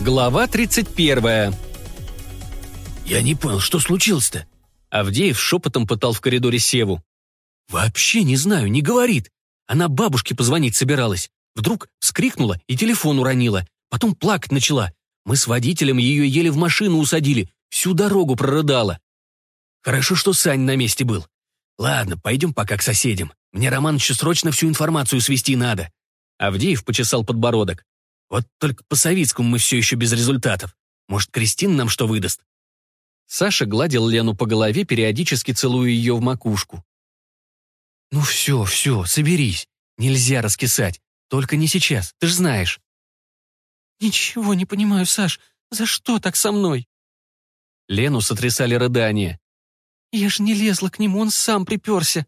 Глава 31. «Я не понял, что случилось-то?» Авдеев шепотом пытал в коридоре Севу. «Вообще не знаю, не говорит. Она бабушке позвонить собиралась. Вдруг вскрикнула и телефон уронила. Потом плакать начала. Мы с водителем ее еле в машину усадили. Всю дорогу прорыдала. Хорошо, что Сань на месте был. Ладно, пойдем пока к соседям. Мне Романовичу срочно всю информацию свести надо». Авдеев почесал подбородок. «Вот только по Савицкому мы все еще без результатов. Может, Кристина нам что выдаст?» Саша гладил Лену по голове, периодически целуя ее в макушку. «Ну все, все, соберись. Нельзя раскисать. Только не сейчас, ты ж знаешь». «Ничего не понимаю, Саш. За что так со мной?» Лену сотрясали рыдания. «Я же не лезла к нему, он сам приперся».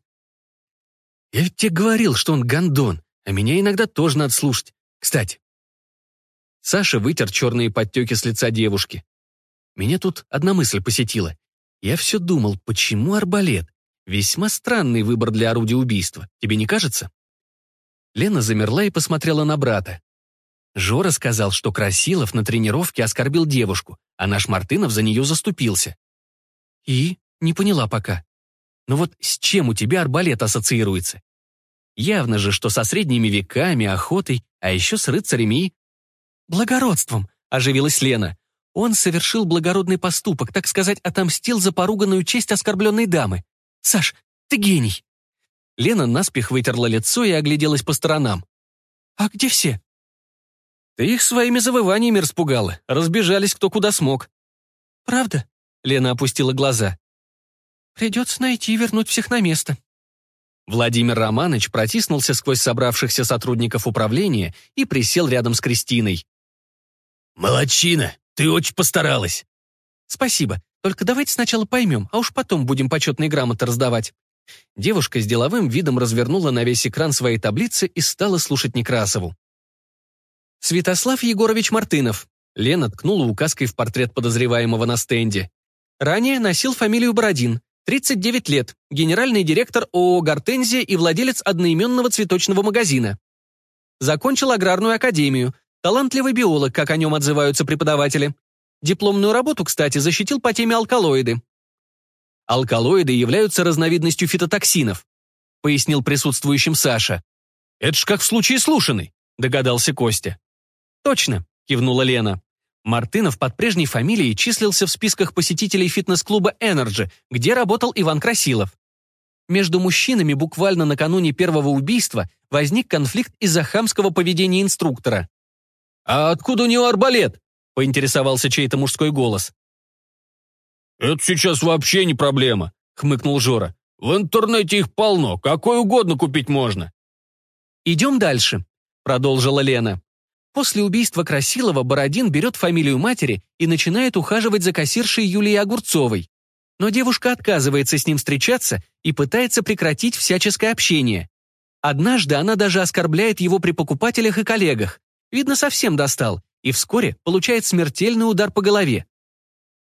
«Я ведь тебе говорил, что он гондон, а меня иногда тоже надо слушать. Кстати». Саша вытер черные подтеки с лица девушки. Меня тут одна мысль посетила. Я все думал, почему арбалет? Весьма странный выбор для орудия убийства, тебе не кажется? Лена замерла и посмотрела на брата. Жора сказал, что Красилов на тренировке оскорбил девушку, а наш Мартынов за нее заступился. И? Не поняла пока. Но вот с чем у тебя арбалет ассоциируется? Явно же, что со средними веками, охотой, а еще с рыцарями и... Благородством, оживилась Лена. Он совершил благородный поступок, так сказать, отомстил за поруганную честь оскорбленной дамы. Саш, ты гений!» Лена наспех вытерла лицо и огляделась по сторонам. «А где все?» «Ты их своими завываниями распугала. Разбежались кто куда смог». «Правда?» — Лена опустила глаза. «Придется найти и вернуть всех на место». Владимир Романович протиснулся сквозь собравшихся сотрудников управления и присел рядом с Кристиной. «Молодчина! Ты очень постаралась!» «Спасибо. Только давайте сначала поймем, а уж потом будем почетные грамоты раздавать». Девушка с деловым видом развернула на весь экран свои таблицы и стала слушать Некрасову. Святослав Егорович Мартынов. Лена ткнула указкой в портрет подозреваемого на стенде. Ранее носил фамилию Бородин. 39 лет, генеральный директор ООО «Гортензия» и владелец одноименного цветочного магазина. Закончил аграрную академию, талантливый биолог, как о нем отзываются преподаватели. Дипломную работу, кстати, защитил по теме алкалоиды. Алкалоиды являются разновидностью фитотоксинов, пояснил присутствующим Саша. Это ж как в случае слушанный, догадался Костя. Точно, кивнула Лена. Мартынов под прежней фамилией числился в списках посетителей фитнес-клуба Energy, где работал Иван Красилов. Между мужчинами буквально накануне первого убийства возник конфликт из-за хамского поведения инструктора. «А откуда у него арбалет?» поинтересовался чей-то мужской голос. «Это сейчас вообще не проблема», — хмыкнул Жора. «В интернете их полно, какой угодно купить можно». «Идем дальше», — продолжила Лена. После убийства Красилова Бородин берет фамилию матери и начинает ухаживать за кассиршей Юлией Огурцовой. Но девушка отказывается с ним встречаться и пытается прекратить всяческое общение. Однажды она даже оскорбляет его при покупателях и коллегах. Видно, совсем достал, и вскоре получает смертельный удар по голове.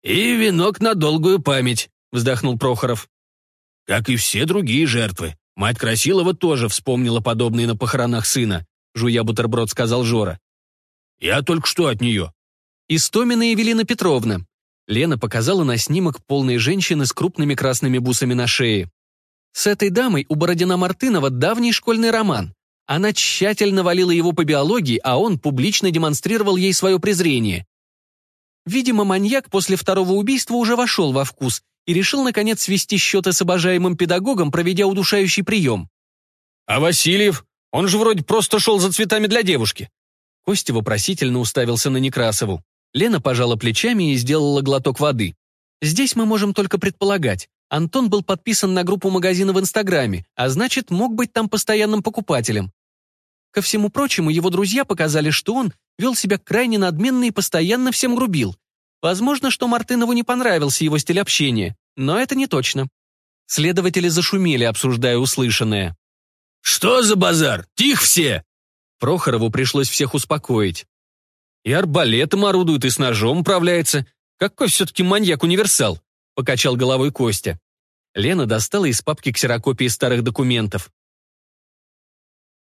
«И венок на долгую память», — вздохнул Прохоров. «Как и все другие жертвы. Мать Красилова тоже вспомнила подобные на похоронах сына», — жуя бутерброд сказал Жора. «Я только что от нее». Истомина Евелина Петровна. Лена показала на снимок полной женщины с крупными красными бусами на шее. С этой дамой у Бородина Мартынова давний школьный роман. Она тщательно валила его по биологии, а он публично демонстрировал ей свое презрение. Видимо, маньяк после второго убийства уже вошел во вкус и решил, наконец, свести счеты с обожаемым педагогом, проведя удушающий прием. «А Васильев? Он же вроде просто шел за цветами для девушки». Костя вопросительно уставился на Некрасову. Лена пожала плечами и сделала глоток воды. «Здесь мы можем только предполагать. Антон был подписан на группу магазина в Инстаграме, а значит, мог быть там постоянным покупателем. Ко всему прочему, его друзья показали, что он вел себя крайне надменно и постоянно всем грубил. Возможно, что Мартынову не понравился его стиль общения, но это не точно. Следователи зашумели, обсуждая услышанное. «Что за базар? Тих все!» Прохорову пришлось всех успокоить. «И арбалетом орудует, и с ножом управляется. Какой все-таки маньяк-универсал?» покачал головой Костя. Лена достала из папки ксерокопии старых документов.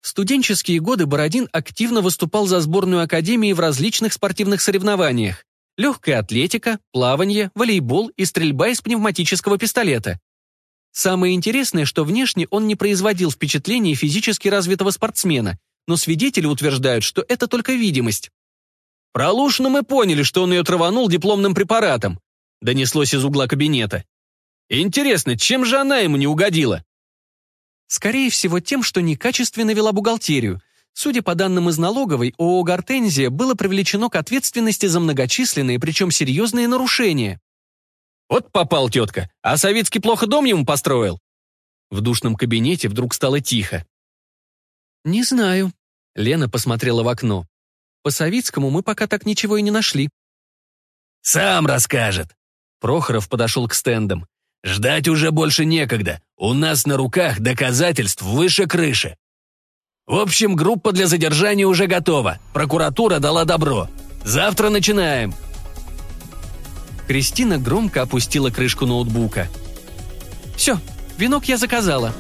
Студенческие годы Бородин активно выступал за сборную Академии в различных спортивных соревнованиях. Легкая атлетика, плавание, волейбол и стрельба из пневматического пистолета. Самое интересное, что внешне он не производил впечатления физически развитого спортсмена, но свидетели утверждают, что это только видимость. «Про Лушина мы поняли, что он ее траванул дипломным препаратом», донеслось из угла кабинета. «Интересно, чем же она ему не угодила?» Скорее всего, тем, что некачественно вела бухгалтерию. Судя по данным из налоговой, ООО «Гортензия» было привлечено к ответственности за многочисленные, причем серьезные нарушения. Вот попал тетка, а Савицкий плохо дом ему построил. В душном кабинете вдруг стало тихо. «Не знаю», — Лена посмотрела в окно. «По Савицкому мы пока так ничего и не нашли». «Сам расскажет». Прохоров подошел к стендам. Ждать уже больше некогда. У нас на руках доказательств выше крыши. В общем, группа для задержания уже готова. Прокуратура дала добро. Завтра начинаем. Кристина громко опустила крышку ноутбука. «Все, венок я заказала»,